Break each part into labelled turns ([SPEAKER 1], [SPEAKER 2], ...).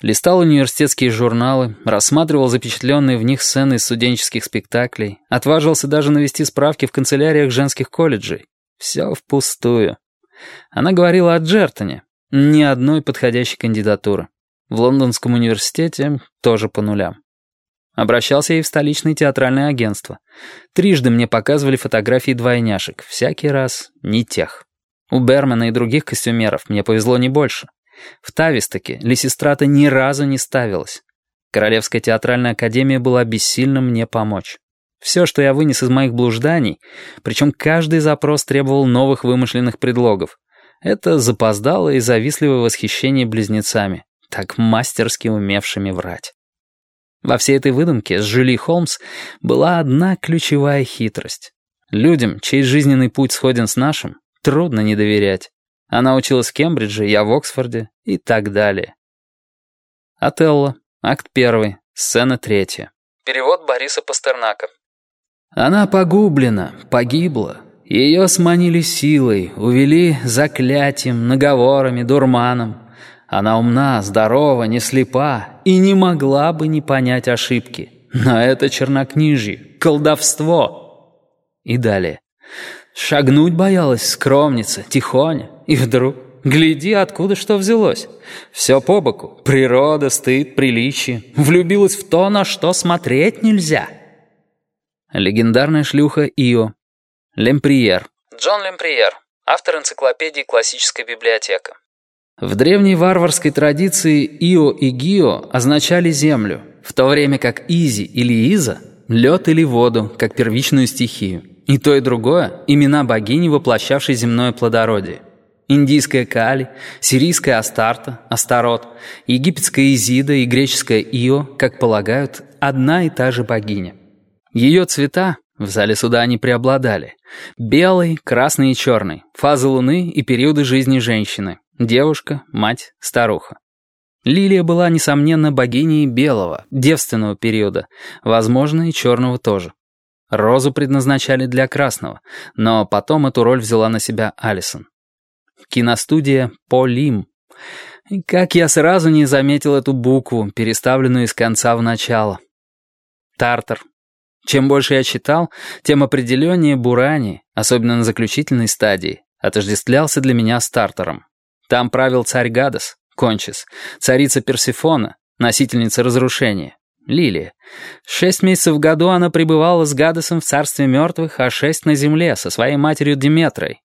[SPEAKER 1] Листал университетские журналы, рассматривал запечатленные в них сцены из студенческих спектаклей, отважился даже навести справки в канцеляриях женских колледжей. Все впустую. Она говорила о Джертоне. Ни одной подходящей кандидатуры. В Лондонском университете тоже по нулям. Обращался и в столичное театральное агентство. Трижды мне показывали фотографии двойняшек, всякий раз не тех. У Бермана и других костюмеров мне повезло не больше. В Тавистоке Лисистрата ни разу не ставилась. Королевская театральная академия была бессильна мне помочь. Все, что я вынес из моих блужданий, причем каждый запрос требовал новых вымышленных предлогов, это запоздало и завистливое восхищение близнецами, так мастерски умевшими врать. Во всей этой выдумке с Жюли Холмс была одна ключевая хитрость. Людям, чей жизненный путь сходен с нашим, трудно не доверять. Она училась в Кембридже, я в Оксфорде и так далее. Отелло, акт первый, сцена третья.
[SPEAKER 2] Перевод Бориса Пастернака.
[SPEAKER 1] Она погублена, погибла. Ее сманили силой, увели заклятием, наговорами, дурманом. Она умна, здорова, не слепа и не могла бы не понять ошибки. Но это чернокнижье, колдовство. И далее. Шагнуть боялась скромница, тихоня. И вдруг, гляди, откуда что взялось. Все по боку. Природа, стыд, приличие. Влюбилась в то, на что смотреть нельзя. Легендарная шлюха Ио. Лемприер.
[SPEAKER 2] Джон Лемприер. Автор энциклопедии «Классическая библиотека».
[SPEAKER 1] В древней варварской традиции Ио и Гио означали землю, в то время как Изи или Иза — лед или воду, как первичную стихию. И то, и другое — имена богини, воплощавшей земное плодородие. Индийская Кали, сирийская Астарта, Астарот, египетская Изида и греческая Ио, как полагают, одна и та же богиня. Ее цвета, в зале суда они преобладали, белый, красный и черный, фазы луны и периоды жизни женщины, девушка, мать, старуха. Лилия была, несомненно, богиней белого, девственного периода, возможно, и черного тоже. Розу предназначали для красного, но потом эту роль взяла на себя Алисон. Киностудия «Полим». Как я сразу не заметил эту букву, переставленную из конца в начало. Тартар. Чем больше я читал, тем определеннее Бурани, особенно на заключительной стадии, отождествлялся для меня с Тартаром. Там правил царь Гадас, Кончис, царица Персифона, носительница разрушения. Лилия. Шесть месяцев в году она пребывала с Гадесом в царстве мертвых, а шесть на земле со своей матерью Диметрой.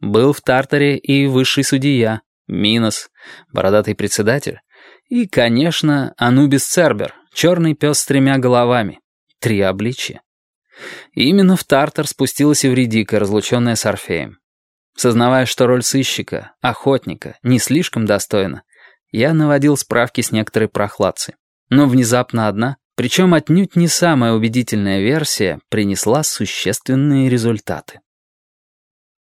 [SPEAKER 1] Был в Тартаре и высший судья, Минос, бородатый председатель, и, конечно, Анубис Цербер, черный пес с тремя головами, три обличия. именно в Тартар спустилась Эвредика, разлученная с Орфеем. Сознавая, что роль сыщика, охотника, не слишком достойна, я наводил справки с некоторой прохладцей. Но внезапно одна, причем отнюдь не самая убедительная версия, принесла существенные результаты.